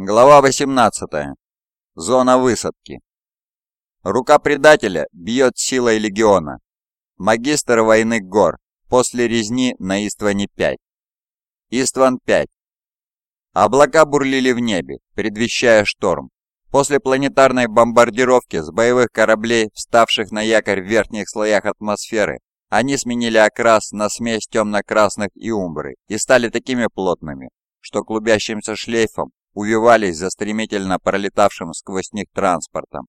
Глава 18. Зона высадки. Рука предателя бьет силой легиона. Магистр войны гор. После резни на Истване-5. Истван-5. Облака бурлили в небе, предвещая шторм. После планетарной бомбардировки с боевых кораблей, вставших на якорь в верхних слоях атмосферы, они сменили окрас на смесь темно-красных и умбры и стали такими плотными, что клубящимся шлейфом увивались за стремительно пролетавшим сквозь них транспортом.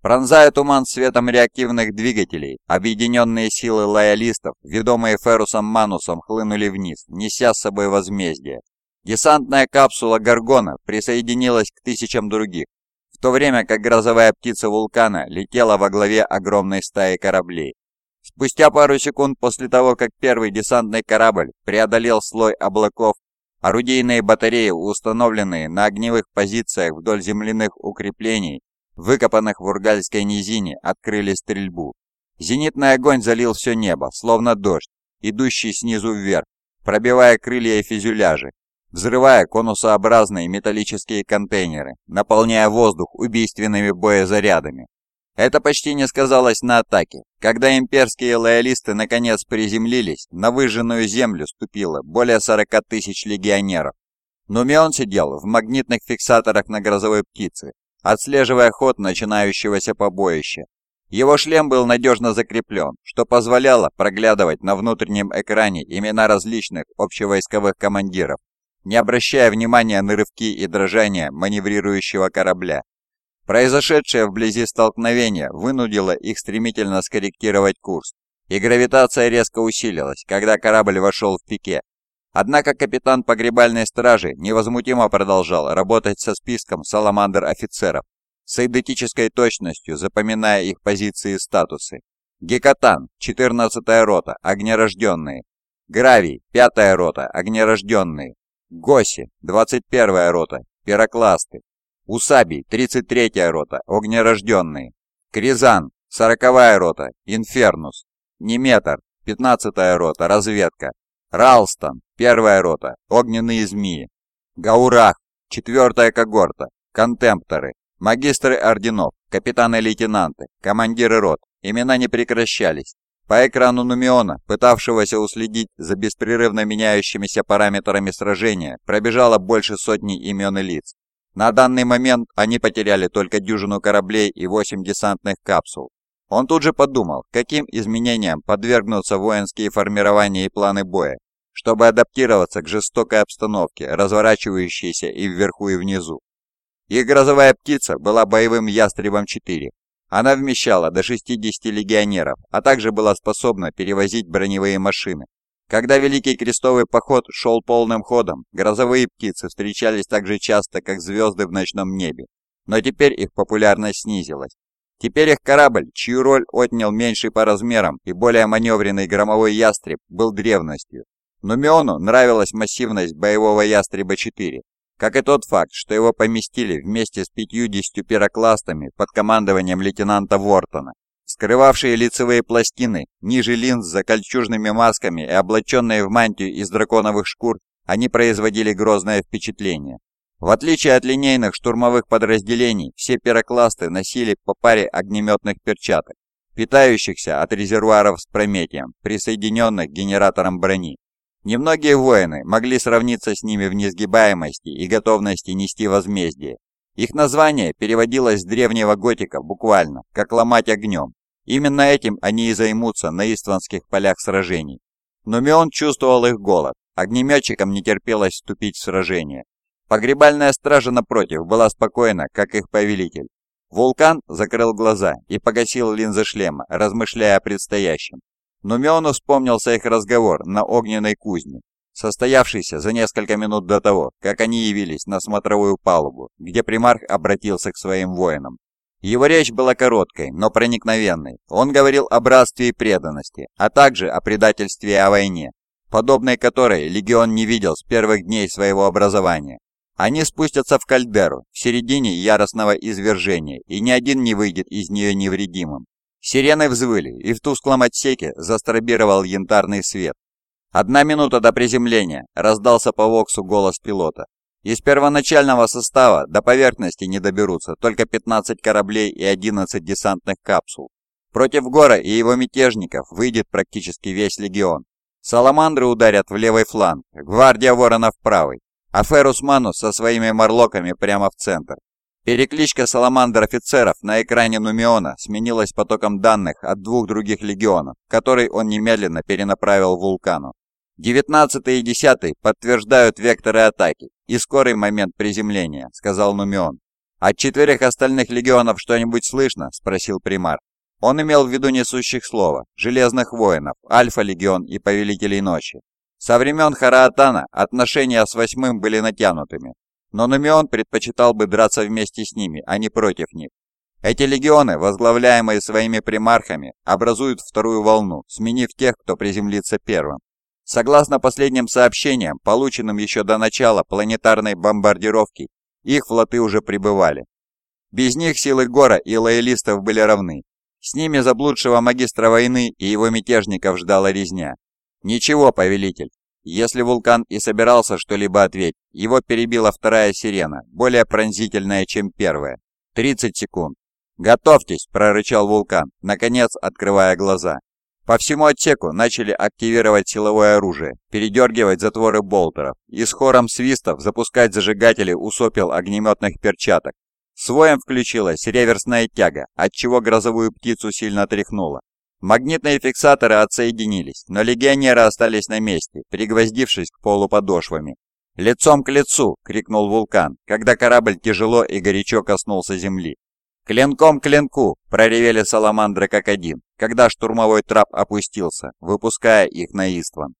Пронзая туман светом реактивных двигателей, объединенные силы лоялистов, ведомые Ферусом Манусом, хлынули вниз, неся с собой возмездие. Десантная капсула Гаргона присоединилась к тысячам других, в то время как грозовая птица вулкана летела во главе огромной стаи кораблей. Спустя пару секунд после того, как первый десантный корабль преодолел слой облаков Орудийные батареи, установленные на огневых позициях вдоль земляных укреплений, выкопанных в Ургальской низине, открыли стрельбу. Зенитный огонь залил все небо, словно дождь, идущий снизу вверх, пробивая крылья и фюзеляжи, взрывая конусообразные металлические контейнеры, наполняя воздух убийственными боезарядами. Это почти не сказалось на атаке. Когда имперские лоялисты наконец приземлились, на выжженную землю ступило более 40 тысяч легионеров. Нумион сидел в магнитных фиксаторах на грозовой птице, отслеживая ход начинающегося побоища. Его шлем был надежно закреплен, что позволяло проглядывать на внутреннем экране имена различных общевойсковых командиров, не обращая внимания на рывки и дрожания маневрирующего корабля. Произошедшее вблизи столкновение вынудило их стремительно скорректировать курс, и гравитация резко усилилась, когда корабль вошел в пике. Однако капитан погребальной стражи невозмутимо продолжал работать со списком саламандр-офицеров, с идентической точностью запоминая их позиции и статусы. Гекатан, 14-я рота, огнерожденные. Гравий, 5-я рота, огнерожденные. Госи, 21-я рота, пирокласты. Усабий, 33-я рота, огнерожденные. Кризан, 40-я рота, Инфернус. Неметр, 15-я рота, разведка. Ралстон, 1-я рота, огненные змеи. Гаурах, 4-я когорта, контемпторы. Магистры орденов, капитаны-лейтенанты, командиры рот. Имена не прекращались. По экрану Нумиона, пытавшегося уследить за беспрерывно меняющимися параметрами сражения, пробежало больше сотни имен и лиц. На данный момент они потеряли только дюжину кораблей и восемь десантных капсул. Он тут же подумал, каким изменениям подвергнутся воинские формирования и планы боя, чтобы адаптироваться к жестокой обстановке, разворачивающейся и вверху, и внизу. Их грозовая птица была боевым ястребом-4. Она вмещала до 60 легионеров, а также была способна перевозить броневые машины, когда Великий Крестовый Поход шел полным ходом, грозовые птицы встречались так же часто, как звезды в ночном небе, но теперь их популярность снизилась. Теперь их корабль, чью роль отнял меньший по размерам и более маневренный громовой ястреб, был древностью. Но Миону нравилась массивность боевого ястреба-4, как и тот факт, что его поместили вместе с 50 пирокластами под командованием лейтенанта Вортона скрывавшие лицевые пластины, ниже линз за кольчужными масками и облаченные в мантию из драконовых шкур, они производили грозное впечатление. В отличие от линейных штурмовых подразделений, все пирокласты носили по паре огнеметных перчаток, питающихся от резервуаров с прометием, присоединенных к генераторам брони. Немногие воины могли сравниться с ними в несгибаемости и готовности нести возмездие. Их название переводилось с древнего готика буквально, как ломать огнем, Именно этим они и займутся на истванских полях сражений. Но Мион чувствовал их голод, огнеметчикам не терпелось вступить в сражение. Погребальная стража, напротив, была спокойна, как их повелитель. Вулкан закрыл глаза и погасил линзы шлема, размышляя о предстоящем. Но Миону вспомнился их разговор на огненной кузне, состоявшийся за несколько минут до того, как они явились на смотровую палубу, где примарх обратился к своим воинам. Его речь была короткой, но проникновенной. Он говорил о братстве и преданности, а также о предательстве и о войне, подобной которой легион не видел с первых дней своего образования. Они спустятся в кальдеру в середине яростного извержения, и ни один не выйдет из нее невредимым. Сирены взвыли, и в тусклом отсеке застробировал янтарный свет. Одна минута до приземления раздался по воксу голос пилота. Из первоначального состава до поверхности не доберутся только 15 кораблей и 11 десантных капсул. Против Гора и его мятежников выйдет практически весь легион. Саламандры ударят в левый фланг, гвардия Ворона в правый, а Ферус Манус со своими морлоками прямо в центр. Перекличка саламандр-офицеров на экране Нумиона сменилась потоком данных от двух других легионов, который он немедленно перенаправил вулкану. 19 и 10 подтверждают векторы атаки и скорый момент приземления», — сказал Нумион. «От четверых остальных легионов что-нибудь слышно?» — спросил примар. Он имел в виду несущих слова, железных воинов, Альфа-легион и Повелителей Ночи. Со времен Хараатана отношения с восьмым были натянутыми, но Нумион предпочитал бы драться вместе с ними, а не против них. Эти легионы, возглавляемые своими примархами, образуют вторую волну, сменив тех, кто приземлится первым. Согласно последним сообщениям, полученным еще до начала планетарной бомбардировки, их флоты уже прибывали. Без них силы Гора и лоялистов были равны. С ними заблудшего магистра войны и его мятежников ждала резня. Ничего, повелитель. Если вулкан и собирался что-либо ответить, его перебила вторая сирена, более пронзительная, чем первая. 30 секунд. «Готовьтесь!» – прорычал вулкан, наконец открывая глаза. По всему отсеку начали активировать силовое оружие, передергивать затворы болтеров и с хором свистов запускать зажигатели у сопел огнеметных перчаток. Своем включилась реверсная тяга, отчего грозовую птицу сильно тряхнуло. Магнитные фиксаторы отсоединились, но легионеры остались на месте, пригвоздившись к полу подошвами. «Лицом к лицу!» — крикнул вулкан, когда корабль тяжело и горячо коснулся земли. «Клинком к клинку!» – проревели саламандры как один, когда штурмовой трап опустился, выпуская их на Истван.